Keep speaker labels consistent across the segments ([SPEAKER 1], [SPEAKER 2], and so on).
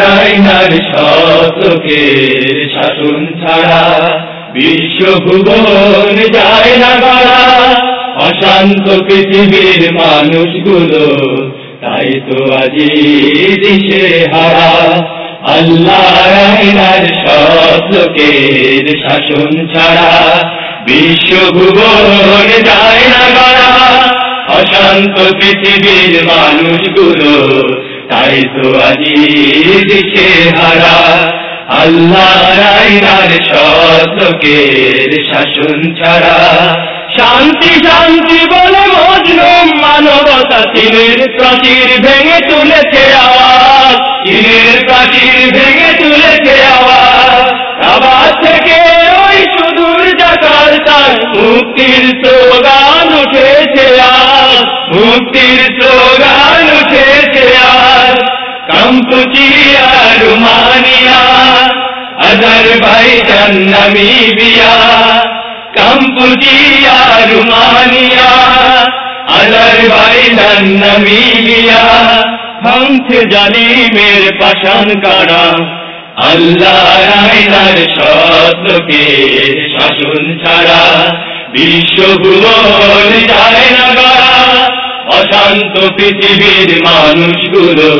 [SPEAKER 1] রাইনার শাসন ছাড়া বিশ্বভুবন যায় না গড়া অশান্ত পৃথিবীর মানুষগুলো তাই তো আজি দিশে হারা। আল্লাহ রাইনার শতকের শাসন ছাড়া বিশ্বভুবন যায় না গড়া অশান্ত পৃথিবীর মানুষগুলো তাই তো আজি দিশে হারা, আল্লাহ রাইনার শতকের শাসন ছাড়া। শান্তি শান্তি বলে মজলুম মানবতা চীনের প্রাচীর ভেঙে তুলেছে আওয়াজ। চীনের প্রাচীর ভেঙে তুলেছে আওয়াজ। থেকে ওই সুদূর জাকার, তার মুক্তির স্লোগান উঠেছে আজ। মুক্তির স্লোগান রুমানিয়া আজার ভাই জান্নামিবিয়া কাম্পুচিয়া রুমানিয়া আজার ভাই জান্নামিবিয়া ভাঙছে জালিমের পাশান কারা আল্লাহ রাইনার সত্যকে শাসন ছাড়া বিশ্বভুবন যায় না গড়া অশান্ত পৃথিবীর মানুষগুলো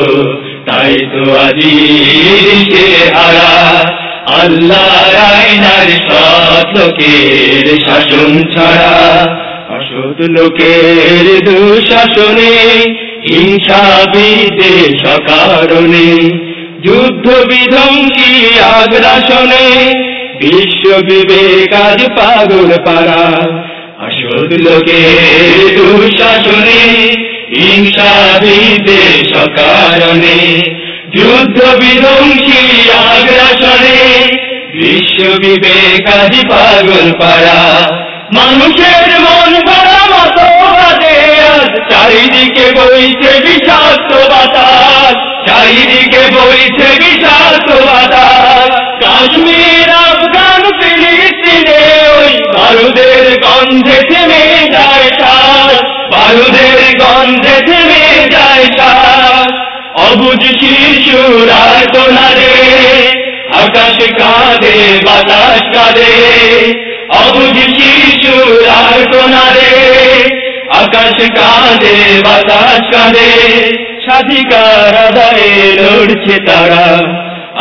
[SPEAKER 1] তাই তো আজি সে হারা। আল্লাহ রাইনার সত্যকের শাসন ছাড়া। অসৎ লোকের দুঃশাসনে, হিংসা বিদেশ কারণে যুদ্ধ বিধ্বংসী আগ্রাসনে, বিশ্ব বিবেক পাগল পারা আসদ লোকের হিংসা বিদেশ কারণে যুদ্ধ বিধ্বংসী আগ্রাসনে বিশ্ব বিবেক আজ পাগল পারা মানুষের মন চারিদিকে বইছে বিষাক্ত বাতাস, চারিদিকে বইছে বিষাক্ত বাতাস। কাশ্মীর, আফগান, ফিলিস্তিনে ওই বারুদের অবুজ শিশুরা তোনারে আকাশ কাঁদে, বাতাস কাঁদে। অবুজ শিশুরা তোনারে আকাশ কাঁদে, বাতাস কাঁদে। স্বাধিকার আদায়ে লড়ছে তারা।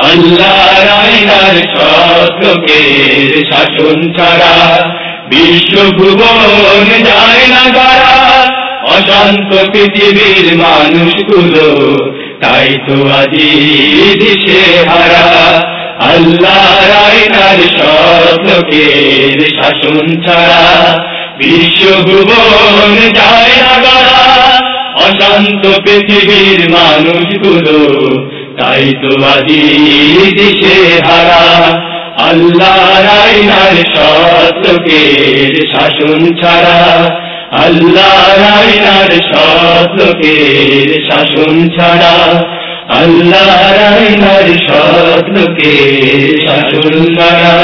[SPEAKER 1] আল্লাহ রাইনার সত্যকের শাসন ছাড়া বিশ্বভুবন যায় না গারা অশান্ত পৃথিবীর মানুষগুলো তাই তো আজি দিশে হারা। আল্লাহ রাইনার সত্যকের শাসন ছাড়া। বিশ্বভুবন যায় না অশান্ত পৃথিবীর মানুষগুলো তাই তো আজি দিশে হারা। আল্লাহ রাইনার সত্যকের শাসন ছাড়া। আল্লাহ রাইনার সত্যকের শাসন ছাড়া আল্লাহ রাইনার সত্যকের শাসন ছাড়া।